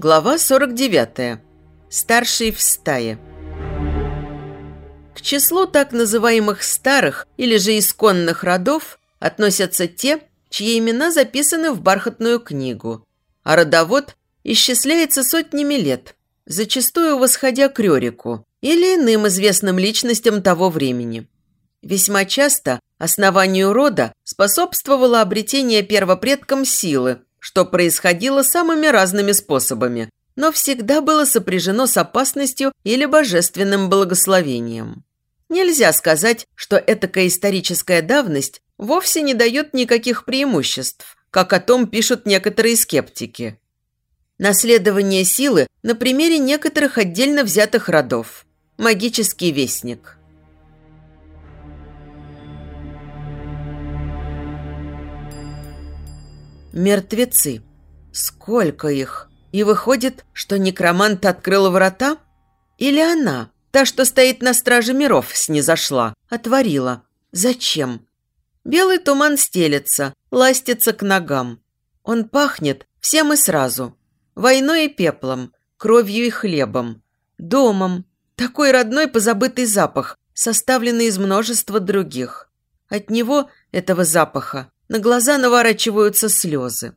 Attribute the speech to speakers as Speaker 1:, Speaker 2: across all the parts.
Speaker 1: Глава 49. Старший в стае. К числу так называемых старых или же исконных родов относятся те, чьи имена записаны в бархатную книгу, а родовод исчисляется сотнями лет, зачастую восходя к Рёрику или иным известным личностям того времени. Весьма часто основанию рода способствовало обретение первопредкам силы, что происходило самыми разными способами, но всегда было сопряжено с опасностью или божественным благословением. Нельзя сказать, что этакая историческая давность вовсе не дает никаких преимуществ, как о том пишут некоторые скептики. Наследование силы на примере некоторых отдельно взятых родов. Магический вестник – Мертвецы. Сколько их? И выходит, что некромант открыл врата? Или она, та, что стоит на страже миров, снизошла, отворила? Зачем? Белый туман стелется, ластится к ногам. Он пахнет всем и сразу. Войной и пеплом, кровью и хлебом, домом. Такой родной позабытый запах, составленный из множества других. От него, этого запаха, на глаза наворачиваются слезы.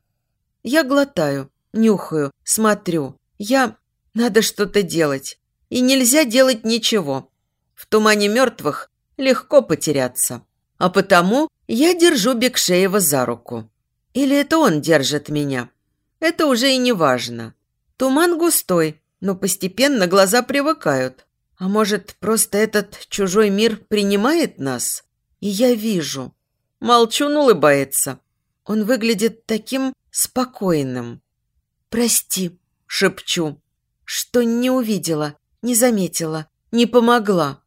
Speaker 1: Я глотаю, нюхаю, смотрю. Я... Надо что-то делать. И нельзя делать ничего. В тумане мертвых легко потеряться. А потому я держу Бекшеева за руку. Или это он держит меня? Это уже и не важно. Туман густой, но постепенно глаза привыкают. А может, просто этот чужой мир принимает нас? И я вижу, Молчун улыбается. Он выглядит таким спокойным. «Прости», – шепчу, – «что не увидела, не заметила, не помогла.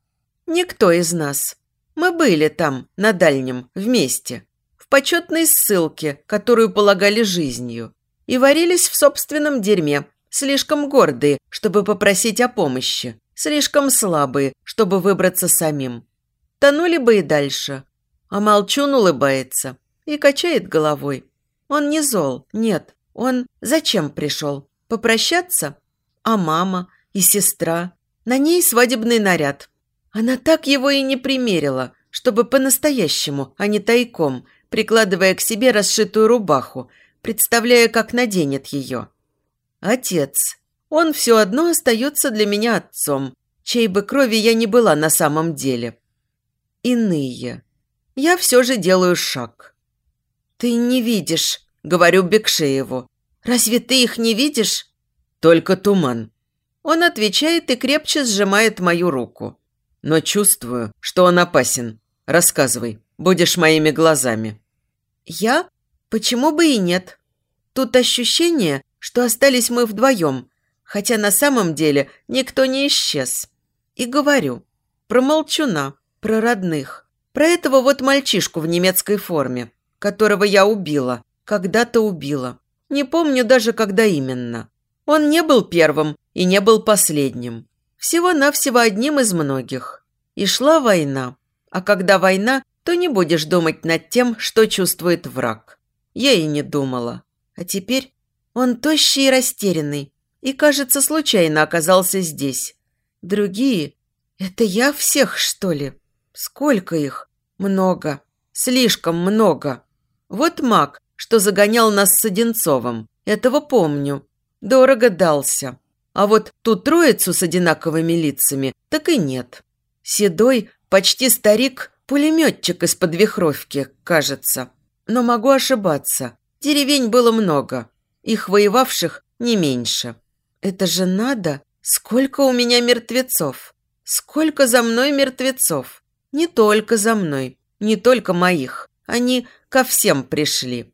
Speaker 1: Никто из нас. Мы были там, на дальнем, вместе, в почетной ссылке, которую полагали жизнью, и варились в собственном дерьме, слишком гордые, чтобы попросить о помощи, слишком слабые, чтобы выбраться самим. Тонули бы и дальше, а Молчун улыбается и качает головой. Он не зол, нет. Он зачем пришел? Попрощаться? А мама и сестра? На ней свадебный наряд. Она так его и не примерила, чтобы по-настоящему, а не тайком, прикладывая к себе расшитую рубаху, представляя, как наденет ее. Отец. Он все одно остается для меня отцом, чьей бы крови я не была на самом деле. Иные я все же делаю шаг. «Ты не видишь», — говорю Бекшееву. «Разве ты их не видишь?» «Только туман». Он отвечает и крепче сжимает мою руку. «Но чувствую, что он опасен. Рассказывай, будешь моими глазами». «Я? Почему бы и нет? Тут ощущение, что остались мы вдвоем, хотя на самом деле никто не исчез. И говорю про молчуна, про родных. Про этого вот мальчишку в немецкой форме, которого я убила, когда-то убила. Не помню даже, когда именно. Он не был первым и не был последним. Всего-навсего одним из многих. И шла война. А когда война, то не будешь думать над тем, что чувствует враг. Я и не думала. А теперь он тощий и растерянный. И, кажется, случайно оказался здесь. Другие... Это я всех, что ли?» Сколько их? Много. Слишком много. Вот маг, что загонял нас с Одинцовым. Этого помню. Дорого дался. А вот ту троицу с одинаковыми лицами так и нет. Седой, почти старик, пулеметчик из-под вихровки, кажется. Но могу ошибаться. Деревень было много. Их воевавших не меньше. Это же надо. Сколько у меня мертвецов. Сколько за мной мертвецов. Не только за мной, не только моих. Они ко всем пришли.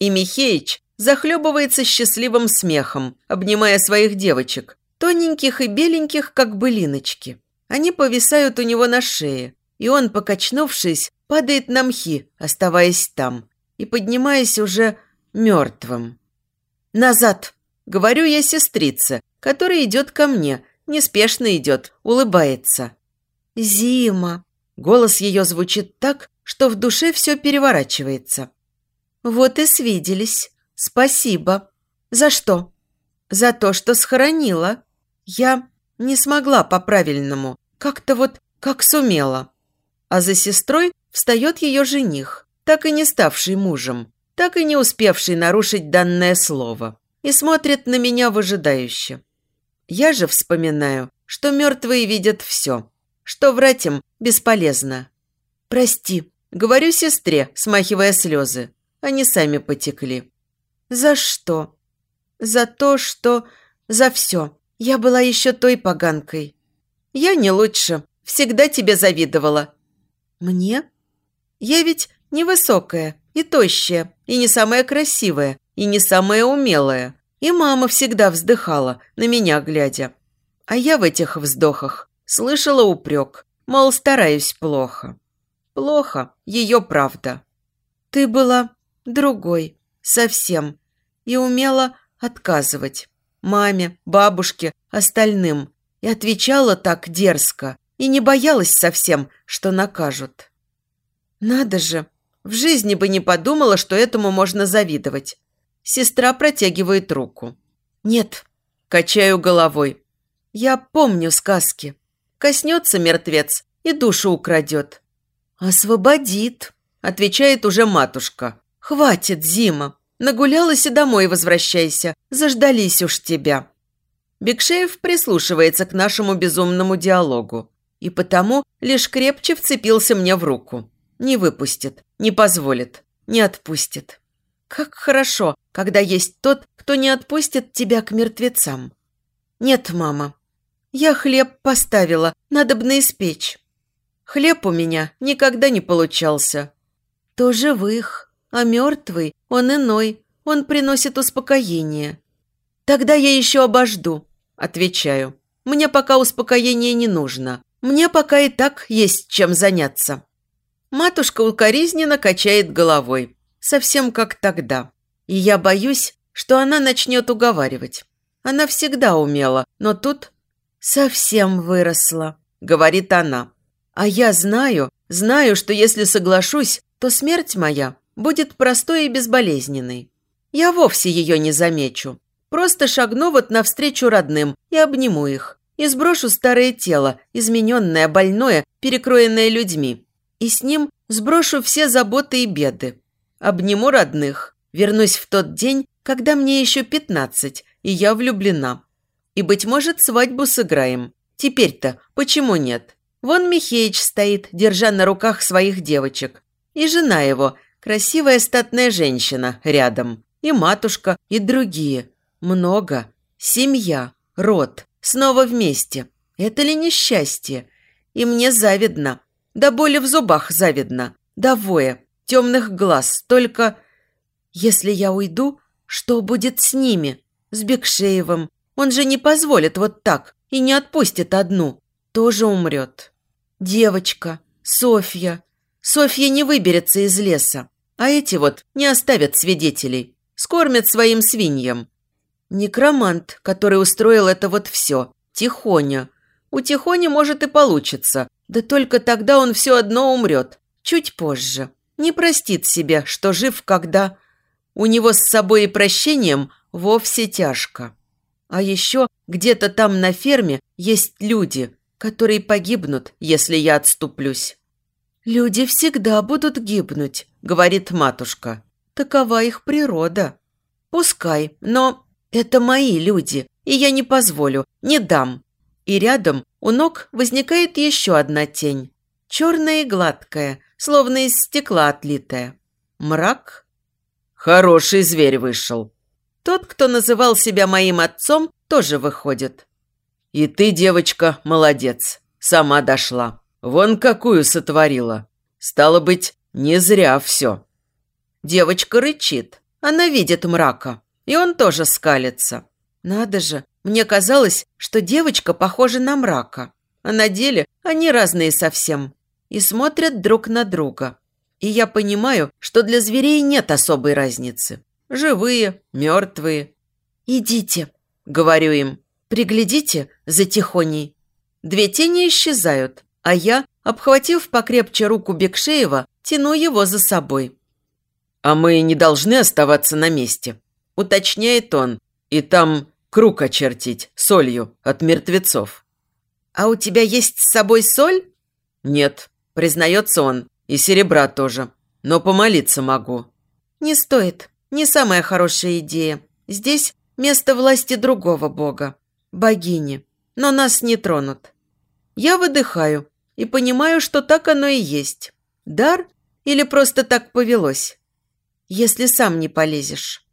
Speaker 1: И Михеич захлебывается счастливым смехом, обнимая своих девочек, тоненьких и беленьких, как былиночки. Они повисают у него на шее, и он, покачнувшись, падает на мхи, оставаясь там, и поднимаясь уже мертвым. «Назад!» – говорю я сестрице, которая идет ко мне, неспешно идет, улыбается. «Зима!» Голос ее звучит так, что в душе все переворачивается. «Вот и свиделись. Спасибо. За что?» За то, что схоронила. Я не смогла по-правильному, как-то вот как сумела. А за сестрой встает ее жених, так и не ставший мужем, так и не успевший нарушить данное слово, и смотрит на меня выжидающе. Я же вспоминаю, что мертвые видят все, что врать им бесполезно. «Прости», — говорю сестре, смахивая слезы. Они сами потекли. «За что?» «За то, что... За все. Я была еще той поганкой». «Я не лучше. Всегда тебе завидовала». «Мне?» «Я ведь невысокая и тощая, и не самая красивая, и не самая умелая. И мама всегда вздыхала, на меня глядя. А я в этих вздохах слышала упрек, мол, стараюсь плохо. Плохо, ее правда. Ты была другой, совсем, и умела отказывать. Маме, бабушке, остальным. И отвечала так дерзко, и не боялась совсем, что накажут. Надо же, в жизни бы не подумала, что этому можно завидовать. Сестра протягивает руку. «Нет», – качаю головой. «Я помню сказки. Коснется мертвец и душу украдет». «Освободит», – отвечает уже матушка. «Хватит, Зима. Нагулялась и домой возвращайся. Заждались уж тебя». Бекшеев прислушивается к нашему безумному диалогу и потому лишь крепче вцепился мне в руку. Не выпустит, не позволит, не отпустит. Как хорошо, когда есть тот, кто не отпустит тебя к мертвецам. Нет, мама. Я хлеб поставила, надо бы испечь. Хлеб у меня никогда не получался. То живых, а мертвый, он иной, он приносит успокоение. Тогда я еще обожду, отвечаю. Мне пока успокоение не нужно. Мне пока и так есть чем заняться. Матушка укоризненно качает головой совсем как тогда. И я боюсь, что она начнет уговаривать. Она всегда умела, но тут совсем выросла, говорит она. А я знаю, знаю, что если соглашусь, то смерть моя будет простой и безболезненной. Я вовсе ее не замечу. Просто шагну вот навстречу родным и обниму их. И сброшу старое тело, измененное, больное, перекроенное людьми. И с ним сброшу все заботы и беды обниму родных, вернусь в тот день, когда мне еще пятнадцать, и я влюблена. И, быть может, свадьбу сыграем. Теперь-то почему нет? Вон Михеич стоит, держа на руках своих девочек. И жена его, красивая статная женщина, рядом. И матушка, и другие. Много. Семья, род, снова вместе. Это ли несчастье? И мне завидно. Да боли в зубах завидно. Воя темных глаз. Только если я уйду, что будет с ними? С Бекшеевым? Он же не позволит вот так и не отпустит одну. Тоже умрет. Девочка, Софья. Софья не выберется из леса. А эти вот не оставят свидетелей. Скормят своим свиньям. Некромант, который устроил это вот все. Тихоня. У Тихони может и получится. Да только тогда он все одно умрет. Чуть позже не простит себе, что жив, когда у него с собой и прощением вовсе тяжко. А еще где-то там на ферме есть люди, которые погибнут, если я отступлюсь. «Люди всегда будут гибнуть», — говорит матушка. «Такова их природа». «Пускай, но это мои люди, и я не позволю, не дам». И рядом у ног возникает еще одна тень. Черная и гладкая, словно из стекла отлитая. Мрак? Хороший зверь вышел. Тот, кто называл себя моим отцом, тоже выходит. И ты, девочка, молодец. Сама дошла. Вон какую сотворила. Стало быть, не зря все. Девочка рычит. Она видит мрака. И он тоже скалится. Надо же, мне казалось, что девочка похожа на мрака. А на деле они разные совсем и смотрят друг на друга. И я понимаю, что для зверей нет особой разницы. Живые, мертвые. «Идите», — говорю им, — «приглядите за Тихоней». Две тени исчезают, а я, обхватив покрепче руку Бекшеева, тяну его за собой. «А мы не должны оставаться на месте», — уточняет он. «И там круг очертить солью от мертвецов.
Speaker 2: «А у тебя есть с собой соль?»
Speaker 1: «Нет», признается он, и серебра тоже, но помолиться могу».
Speaker 2: «Не стоит. Не самая хорошая идея. Здесь место власти другого бога, богини, но нас не тронут. Я выдыхаю и понимаю, что так оно и есть. Дар или просто так повелось? Если сам не полезешь».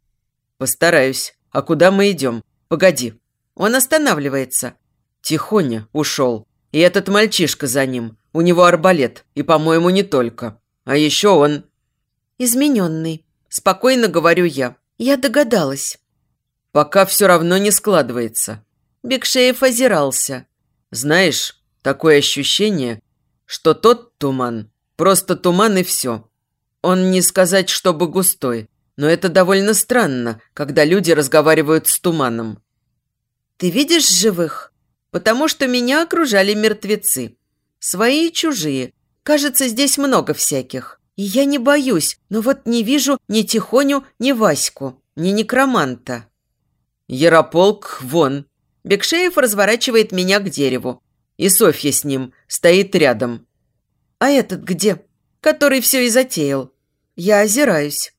Speaker 1: «Постараюсь. А куда мы идем? Погоди».
Speaker 2: Он останавливается.
Speaker 1: Тихоня ушел. И этот мальчишка за ним. У него арбалет. И, по-моему, не только. А еще он...
Speaker 2: Измененный. Спокойно говорю я. Я догадалась.
Speaker 1: Пока все равно не складывается.
Speaker 2: Бекшеев озирался.
Speaker 1: Знаешь, такое ощущение, что тот туман просто туман и все. Он не сказать, чтобы густой, но это довольно странно, когда люди разговаривают с туманом.
Speaker 2: Ты видишь живых? Потому что меня окружали мертвецы. Свои и чужие. Кажется, здесь много всяких. И я не боюсь, но вот не вижу ни Тихоню, ни Ваську, ни некроманта.
Speaker 1: Ярополк вон.
Speaker 2: Бекшеев разворачивает меня к дереву.
Speaker 1: И Софья с ним стоит рядом.
Speaker 2: А этот где? Который все и затеял. Я озираюсь.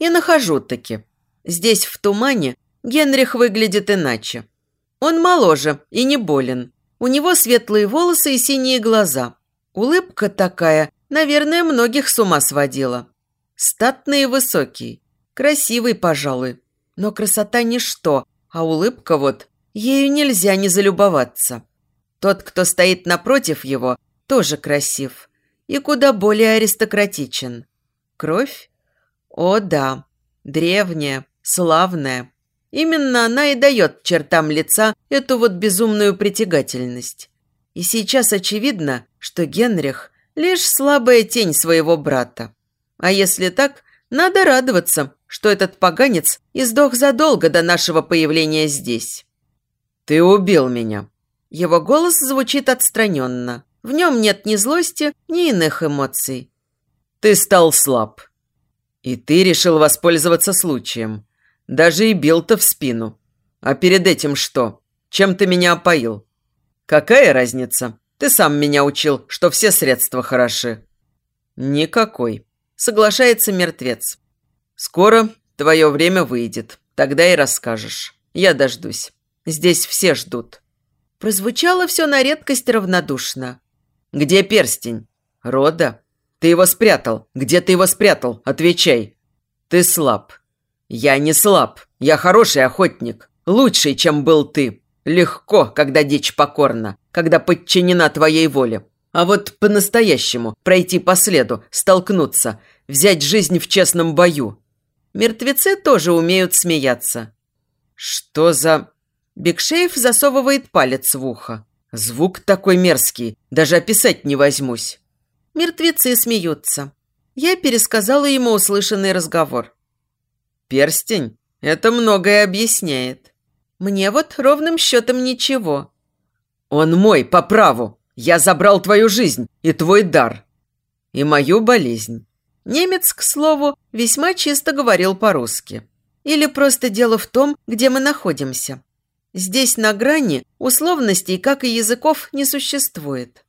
Speaker 2: И нахожу таки. Здесь, в тумане, Генрих выглядит иначе. Он моложе и не болен. У него светлые волосы и синие глаза. Улыбка такая, наверное, многих с ума сводила. Статный и высокий. Красивый, пожалуй. Но красота ничто, а улыбка вот, ею нельзя не залюбоваться. Тот, кто стоит напротив его, тоже красив и куда более аристократичен. Кровь? О, да, древняя, славная, Именно она и дает чертам лица эту вот безумную притягательность. И сейчас очевидно, что Генрих – лишь слабая тень своего брата. А если так, надо радоваться, что этот поганец издох задолго до нашего появления здесь.
Speaker 1: «Ты убил меня».
Speaker 2: Его голос звучит отстраненно. В нем нет ни злости, ни иных эмоций.
Speaker 1: «Ты стал слаб. И ты решил воспользоваться случаем. Даже и бил-то в спину. А перед этим что? Чем ты меня опоил? Какая разница? Ты сам меня учил, что все средства хороши. Никакой. Соглашается мертвец. Скоро твое время выйдет. Тогда и расскажешь. Я дождусь. Здесь все ждут.
Speaker 2: Прозвучало все на редкость равнодушно.
Speaker 1: Где перстень? Рода? Ты его спрятал. Где ты его спрятал? Отвечай. Ты слаб. «Я не слаб. Я хороший охотник. Лучший, чем был ты. Легко, когда дичь покорна, когда подчинена твоей воле. А вот по-настоящему пройти по следу, столкнуться, взять жизнь в честном бою. Мертвецы тоже умеют смеяться». «Что за...» Бекшеев засовывает палец в ухо. Звук такой мерзкий, даже описать не возьмусь.
Speaker 2: Мертвецы смеются. Я пересказала ему услышанный разговор.
Speaker 1: Перстень? Это многое объясняет.
Speaker 2: Мне вот ровным счетом ничего.
Speaker 1: Он мой по праву. Я забрал твою жизнь и твой дар. И мою болезнь.
Speaker 2: Немец, к слову, весьма чисто говорил по-русски. Или просто дело в том, где мы находимся. Здесь на грани условностей, как и языков, не существует.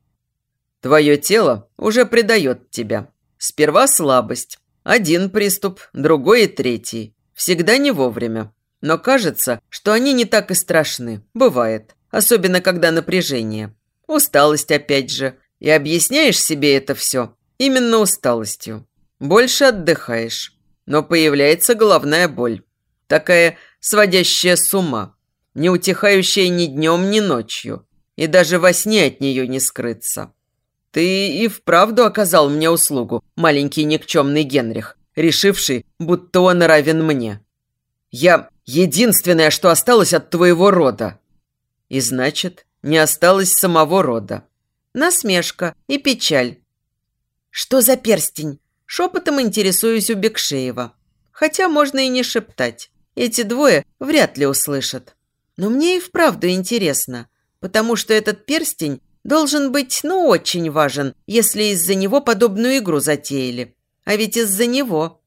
Speaker 1: Твое тело уже предает тебя. Сперва слабость, один приступ, другой и третий. Всегда не вовремя. Но кажется, что они не так и страшны. Бывает. Особенно, когда напряжение. Усталость опять же. И объясняешь себе это все именно усталостью. Больше отдыхаешь. Но появляется головная боль. Такая сводящая с ума. Не утихающая ни днем, ни ночью. И даже во сне от нее не скрыться. Ты и вправду оказал мне услугу, маленький никчемный Генрих, решивший, будто он равен мне. Я единственное, что осталось от твоего рода. И значит, не осталось самого рода.
Speaker 2: Насмешка и печаль. Что за перстень? Шепотом интересуюсь у Бекшеева. Хотя можно и не шептать. Эти двое вряд ли услышат. Но мне и вправду интересно, потому что этот перстень должен быть, ну, очень важен, если из-за него подобную игру затеяли. А ведь из-за него.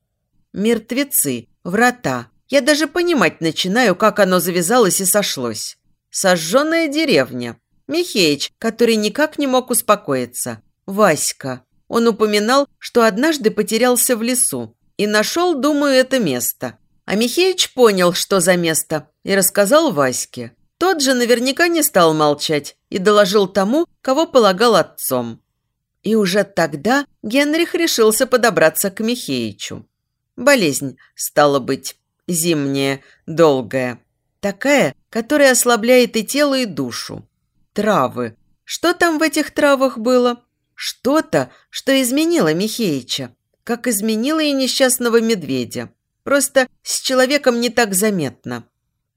Speaker 2: Мертвецы, врата, Я даже понимать начинаю, как оно завязалось и сошлось. Сожженная деревня. Михеич, который никак не мог успокоиться. Васька. Он упоминал, что однажды потерялся в лесу и нашел, думаю, это место. А Михеич понял, что за место, и рассказал Ваське. Тот же наверняка не стал молчать и доложил тому, кого полагал отцом. И уже тогда Генрих решился подобраться к Михеичу. Болезнь, стала быть, зимняя, долгая. Такая, которая ослабляет и тело, и душу. Травы. Что там в этих травах было? Что-то, что изменило Михеича, как изменило и несчастного медведя. Просто с человеком не так заметно.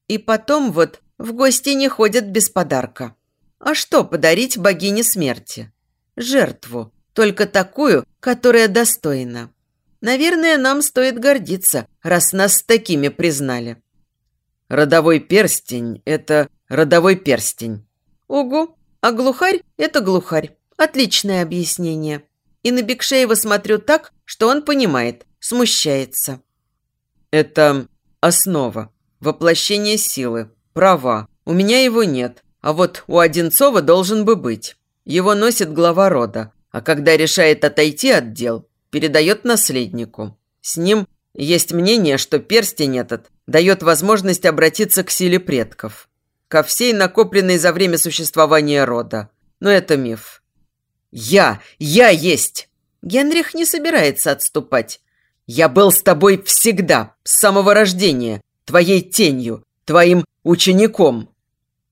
Speaker 2: И потом вот в гости не ходят без подарка. А что подарить богине смерти? Жертву, только такую, которая достойна. Наверное, нам стоит гордиться, раз нас такими признали.
Speaker 1: Родовой перстень – это родовой перстень.
Speaker 2: Угу, а глухарь – это глухарь. Отличное объяснение. И на Бекшеева смотрю так, что он понимает, смущается.
Speaker 1: Это основа, воплощение силы, права. У меня его нет, а вот у Одинцова должен бы быть. Его носит глава рода, а когда решает отойти от дел, передает наследнику. С ним есть мнение, что перстень этот дает возможность обратиться к силе предков. Ко всей накопленной за время существования рода. Но это миф. «Я! Я есть!»
Speaker 2: Генрих не собирается отступать.
Speaker 1: «Я был с тобой всегда, с самого рождения, твоей тенью, твоим учеником,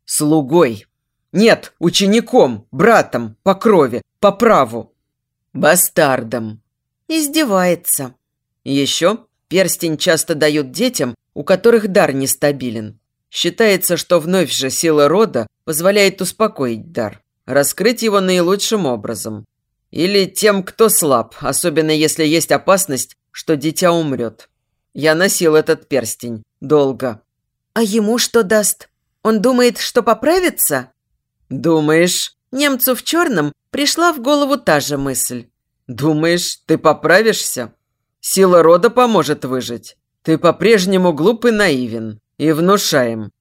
Speaker 1: слугой. Нет, учеником, братом, по крови, по праву, бастардом».
Speaker 2: Издевается.
Speaker 1: Еще перстень часто дают детям, у которых дар нестабилен. Считается, что вновь же сила рода позволяет успокоить дар, раскрыть его наилучшим образом. Или тем, кто слаб, особенно если есть опасность, что дитя умрет. Я носил этот перстень долго.
Speaker 2: А ему что даст? Он думает, что поправится?
Speaker 1: Думаешь?
Speaker 2: Немцу в черном пришла в голову та же мысль.
Speaker 1: «Думаешь, ты поправишься? Сила рода поможет выжить. Ты по-прежнему глуп и наивен, и внушаем».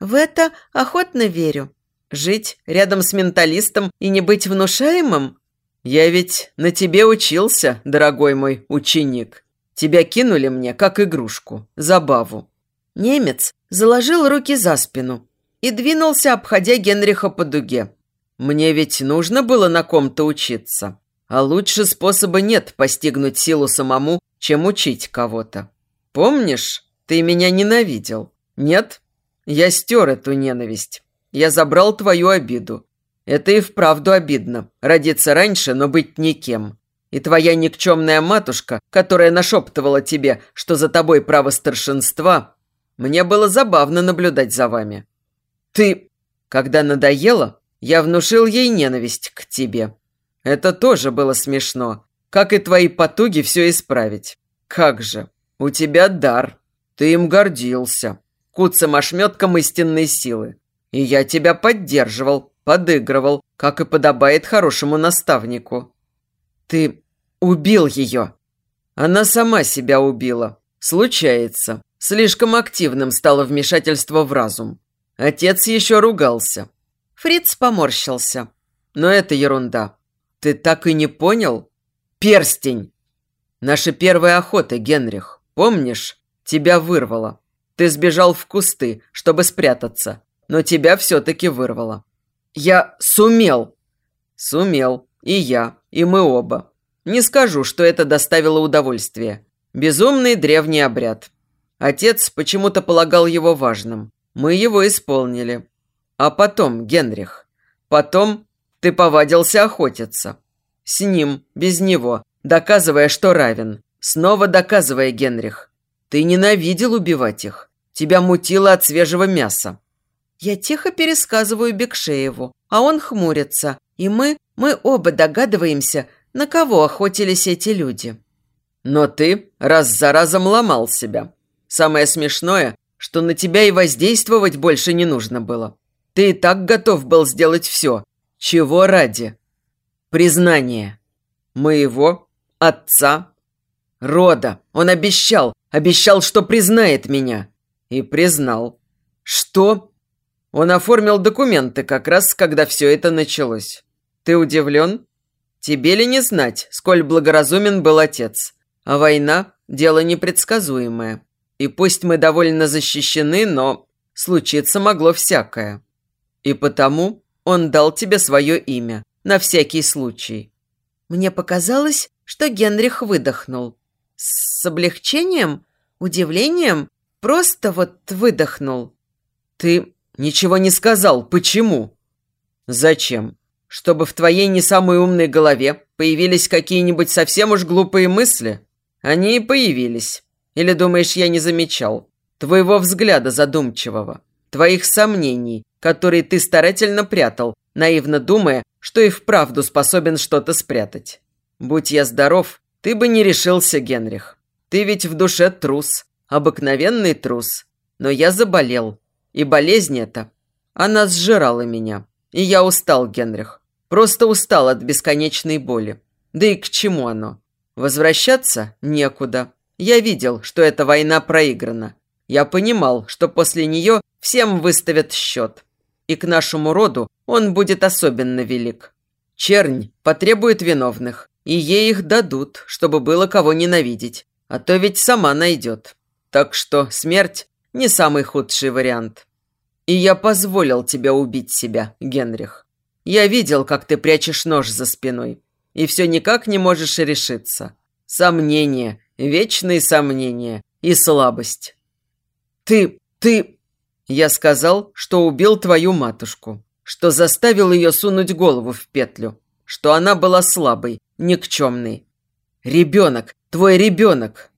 Speaker 2: «В это охотно верю. Жить рядом с менталистом и не быть внушаемым?»
Speaker 1: «Я ведь на тебе учился, дорогой мой ученик. Тебя кинули мне, как игрушку, забаву».
Speaker 2: Немец заложил руки за спину и двинулся, обходя Генриха по дуге.
Speaker 1: «Мне ведь нужно было на ком-то учиться. А лучше способа нет постигнуть силу самому, чем учить кого-то. Помнишь, ты меня ненавидел? Нет? Я стер эту ненависть. Я забрал твою обиду. Это и вправду обидно. Родиться раньше, но быть никем. И твоя никчемная матушка, которая нашептывала тебе, что за тобой право старшинства, мне было забавно наблюдать за вами. Ты, когда надоело, я внушил ей ненависть к тебе. Это тоже было смешно. Как и твои потуги все исправить. Как же. У тебя дар. Ты им гордился. Куцам ошметкам истинной силы. И я тебя поддерживал, подыгрывал, как и подобает хорошему наставнику. Ты убил ее. Она сама себя убила. Случается. Слишком активным стало вмешательство в разум. Отец еще ругался.
Speaker 2: Фриц поморщился.
Speaker 1: Но это ерунда. Ты так и не понял? Перстень! Наша первая охота, Генрих. Помнишь? Тебя вырвало. Ты сбежал в кусты, чтобы спрятаться. Но тебя все-таки вырвало. Я сумел. Сумел. И я, и мы оба. Не скажу, что это доставило удовольствие. Безумный древний обряд. Отец почему-то полагал его важным. Мы его исполнили. А потом, Генрих, потом ты повадился охотиться. С ним, без него, доказывая, что равен. Снова доказывая, Генрих. Ты ненавидел убивать их. Тебя мутило от свежего мяса.
Speaker 2: Я тихо пересказываю Бекшееву, а он хмурится. И мы, мы оба догадываемся, на кого охотились эти люди.
Speaker 1: Но ты раз за разом ломал себя. Самое смешное, что на тебя и воздействовать больше не нужно было. Ты и так готов был сделать все, чего ради? Признание. Моего? Отца? Рода. Он обещал.
Speaker 2: Обещал, что признает меня. И признал. Что? Он оформил документы как раз, когда все это началось. Ты удивлен? Тебе ли не знать, сколь благоразумен был отец? А война – дело непредсказуемое. И пусть мы довольно защищены, но случиться могло всякое. И потому он дал тебе свое имя, на всякий случай.
Speaker 1: Мне показалось, что Генрих выдохнул. С облегчением, удивлением, просто вот выдохнул.
Speaker 2: Ты ничего не сказал. Почему? Зачем? Чтобы в твоей не самой умной голове появились какие-нибудь совсем уж глупые мысли? Они и появились. Или думаешь, я не замечал? Твоего взгляда задумчивого, твоих сомнений, которые ты старательно прятал, наивно думая, что и вправду способен что-то спрятать. Будь я здоров, ты бы не решился, Генрих. Ты ведь в душе трус, обыкновенный трус. Но я заболел, и болезнь эта, она сжирала меня. И я устал, Генрих. Просто устал от бесконечной боли. Да и к чему оно? Возвращаться некуда. Я видел, что эта война проиграна. Я понимал, что после нее всем выставят счет. И к нашему роду он будет особенно велик. Чернь потребует виновных, и ей их дадут, чтобы было кого ненавидеть. А то ведь сама найдет. Так что смерть – не самый худший вариант. И я позволил тебе убить себя, Генрих. Я видел, как ты прячешь нож за спиной, и все никак не можешь решиться. Сомнения, вечные сомнения и слабость. Ты, ты... Я сказал, что убил твою матушку, что заставил ее сунуть голову в петлю, что она была слабой, никчемной. Ребенок, твой ребенок.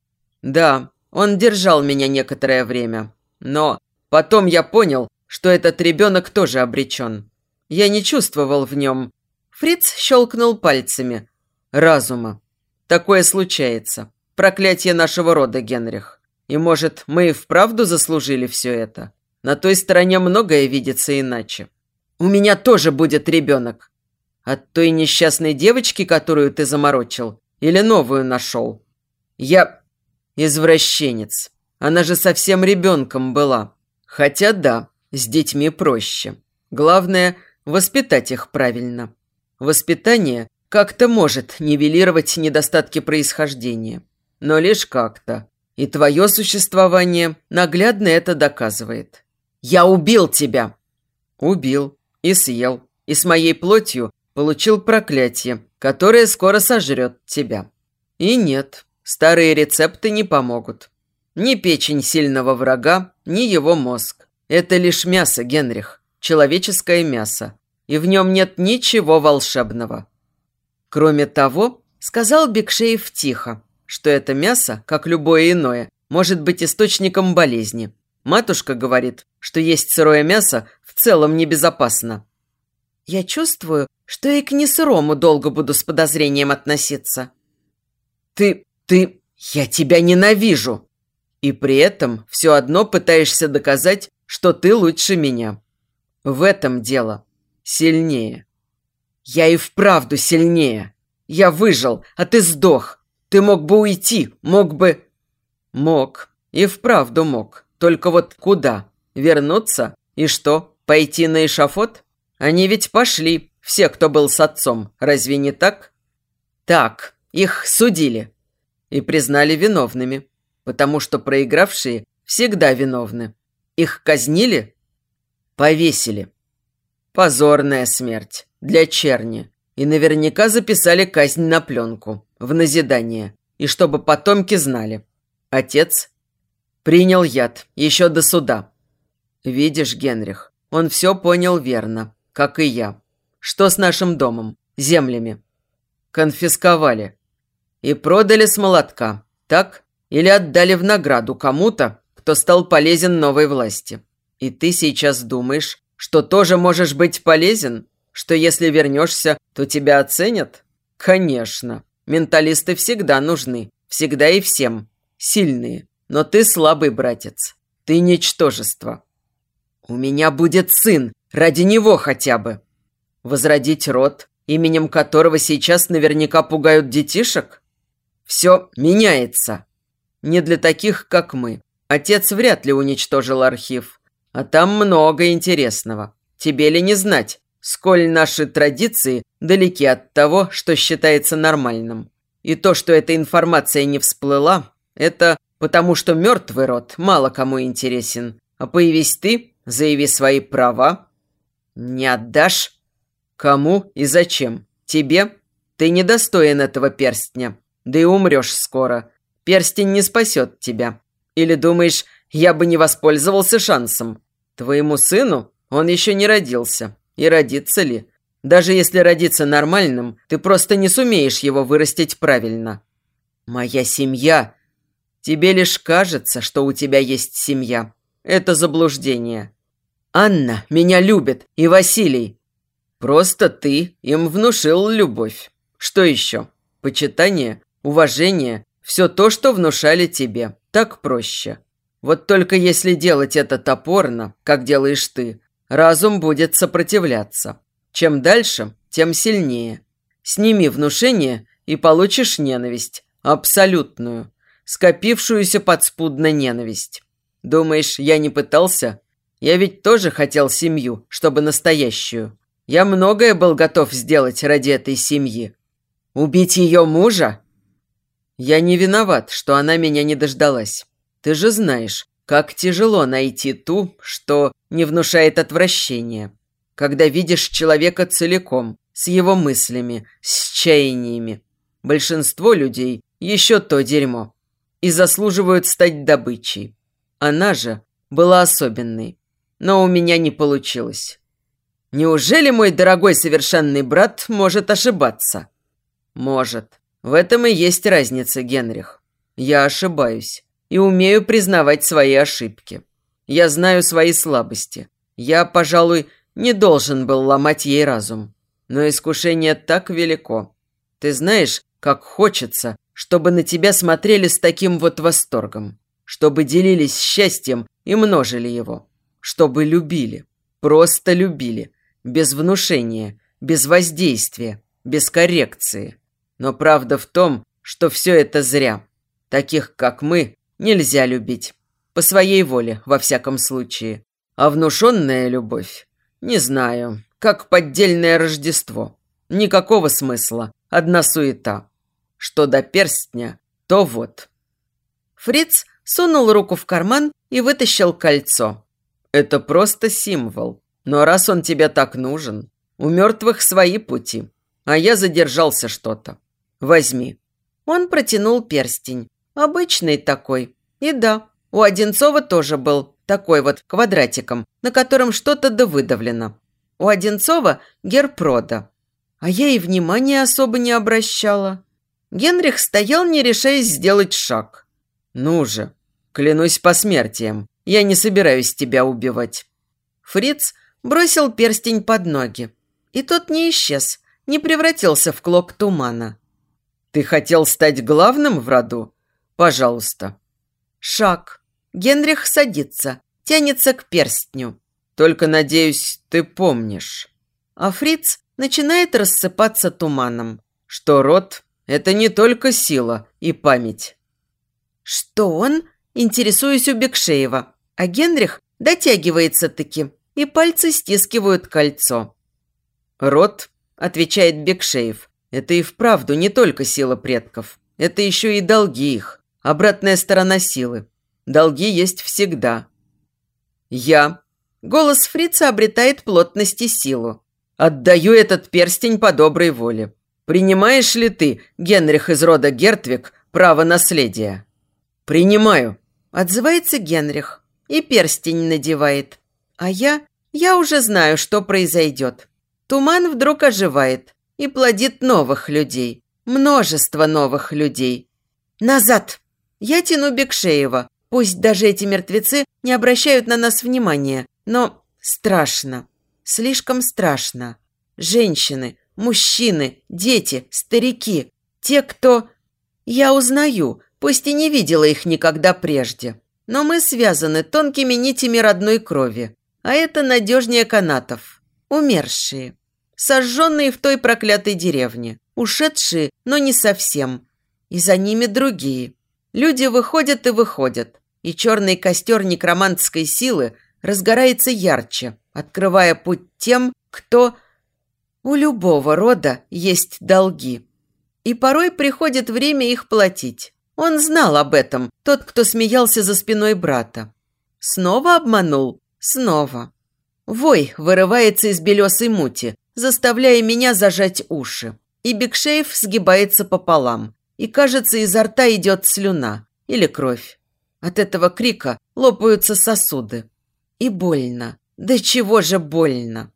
Speaker 2: Да, он держал меня некоторое время, но потом я понял, что этот ребенок тоже обречен. Я не чувствовал в нем. Фриц щелкнул пальцами. Разума. Такое случается. Проклятие нашего рода, Генрих. И, может, мы и вправду заслужили все это? На той стороне многое видится иначе. У меня тоже будет ребенок. От той несчастной девочки, которую ты заморочил? Или новую нашел? Я извращенец. Она же совсем ребенком была. Хотя да, с детьми проще. Главное – воспитать их правильно. Воспитание как-то может нивелировать недостатки происхождения. Но лишь как-то. И твое существование наглядно это доказывает. Я убил тебя. Убил. И съел. И с моей плотью получил проклятие, которое скоро сожрет тебя. И нет, старые рецепты не помогут. Ни печень сильного врага, ни его мозг. Это лишь мясо, Генрих. Человеческое мясо. И в нем нет ничего волшебного. Кроме того, сказал Бекшеев тихо, что это мясо, как любое иное, может быть источником болезни. Матушка говорит, что есть сырое мясо в целом небезопасно. Я чувствую, что и к несырому долго буду с подозрением относиться. Ты, ты, я тебя ненавижу. И при этом все одно пытаешься доказать, что ты лучше меня. В этом дело. Сильнее. Я и вправду сильнее. Я выжил, а ты сдох. Ты мог бы уйти, мог бы...» «Мог. И вправду мог. Только вот куда? Вернуться? И что, пойти на эшафот? Они ведь пошли, все, кто был с отцом. Разве не так?» «Так. Их судили. И признали виновными. Потому что проигравшие всегда виновны. Их казнили? Повесили. Позорная смерть. Для черни. И наверняка записали казнь на пленку, в назидание, и чтобы потомки знали. Отец принял яд еще до суда. Видишь, Генрих, он все понял верно, как и я. Что с нашим домом, землями? Конфисковали. И продали с молотка, так? Или отдали в награду кому-то, кто стал полезен новой власти. И ты сейчас думаешь, что тоже можешь быть полезен? Что если вернешься, то тебя оценят? Конечно. Менталисты всегда нужны. Всегда и всем. Сильные. Но ты слабый братец. Ты ничтожество. У меня будет сын. Ради него хотя бы. Возродить род, именем которого сейчас наверняка пугают детишек? Все меняется. Не для таких, как мы. Отец вряд ли уничтожил архив. А там много интересного. Тебе ли не знать, сколь наши традиции далеки от того, что считается нормальным. И то, что эта информация не всплыла, это потому, что мертвый род мало кому интересен. А появись ты, заяви свои права. Не отдашь? Кому и зачем? Тебе? Ты недостоин этого перстня. Да и умрешь скоро. Перстень не спасет тебя. Или думаешь, я бы не воспользовался шансом? Твоему сыну он еще не родился. И родится ли? Даже если родиться нормальным, ты просто не сумеешь его вырастить правильно. Моя семья. Тебе лишь кажется, что у тебя есть семья. Это заблуждение. Анна меня любит, и Василий. Просто ты им внушил любовь. Что еще? Почитание, уважение, все то, что внушали тебе. Так проще. Вот только если делать это топорно, как делаешь ты, разум будет сопротивляться. Чем дальше, тем сильнее. Сними внушение и получишь ненависть. Абсолютную. Скопившуюся подспудно ненависть. Думаешь, я не пытался? Я ведь тоже хотел семью, чтобы настоящую. Я многое был готов сделать ради этой семьи. Убить ее мужа? Я не виноват, что она меня не дождалась. Ты же знаешь, как тяжело найти ту, что не внушает отвращения. Когда видишь человека целиком, с его мыслями, с чаяниями. Большинство людей еще то дерьмо. И заслуживают стать добычей. Она же была особенной. Но у меня не получилось. Неужели мой дорогой совершенный брат может ошибаться? Может. В этом и есть разница, Генрих. Я ошибаюсь и умею признавать свои ошибки. Я знаю свои слабости. Я, пожалуй, не должен был ломать ей разум. Но искушение так велико. Ты знаешь, как хочется, чтобы на тебя смотрели с таким вот восторгом. Чтобы делились счастьем и множили его. Чтобы любили. Просто любили без внушения, без воздействия, без коррекции. Но правда в том, что все это зря. Таких, как мы, нельзя любить. По своей воле, во всяком случае. А внушенная любовь? Не знаю. Как поддельное Рождество. Никакого смысла. Одна суета. Что до перстня, то вот. Фриц сунул руку в карман и вытащил кольцо. Это просто символ. Но раз он тебе так нужен, у мертвых свои пути, а я задержался что-то. Возьми». Он протянул перстень. Обычный такой. И да, у Одинцова тоже был такой вот квадратиком, на котором что-то да выдавлено. У Одинцова герб рода. А я и внимания особо не обращала. Генрих стоял, не решаясь сделать шаг. «Ну же, клянусь посмертием, я не собираюсь тебя убивать». Фриц бросил перстень под ноги. И тот не исчез, не превратился в клок тумана. «Ты хотел стать главным в роду? Пожалуйста». Шаг. Генрих садится, тянется к перстню. «Только, надеюсь, ты помнишь». А Фриц начинает рассыпаться туманом, что род – это не только сила и память. Что он? Интересуюсь у Бекшеева. А Генрих дотягивается-таки и пальцы стискивают кольцо. «Рот», – отвечает Бекшеев, – «это и вправду не только сила предков. Это еще и долги их, обратная сторона силы. Долги есть всегда». «Я», – голос фрица обретает плотность и силу, – «отдаю этот перстень по доброй воле. Принимаешь ли ты, Генрих из рода Гертвик, право наследия?» «Принимаю», – отзывается Генрих и перстень надевает. А я... Я уже знаю, что произойдет. Туман вдруг оживает и плодит новых людей. Множество новых людей. Назад! Я тяну Бекшеева. Пусть даже эти мертвецы не обращают на нас внимания, но страшно. Слишком страшно. Женщины, мужчины, дети, старики. Те, кто... Я узнаю, пусть и не видела их никогда прежде. Но мы связаны тонкими нитями родной крови. А это надежнее канатов. Умершие. Сожженные в той проклятой деревне. Ушедшие, но не совсем. И за ними другие.
Speaker 1: Люди выходят и выходят, и черный костер некромантской силы разгорается ярче, открывая путь тем, кто... У любого рода есть долги. И порой приходит время их платить. Он знал об этом, тот, кто смеялся за спиной брата. Снова обманул? Снова. Вой вырывается из белесой мути, заставляя меня зажать уши. И Бигшейв сгибается пополам. И, кажется, изо рта идет слюна или кровь. От этого крика лопаются сосуды. И больно. Да чего же больно.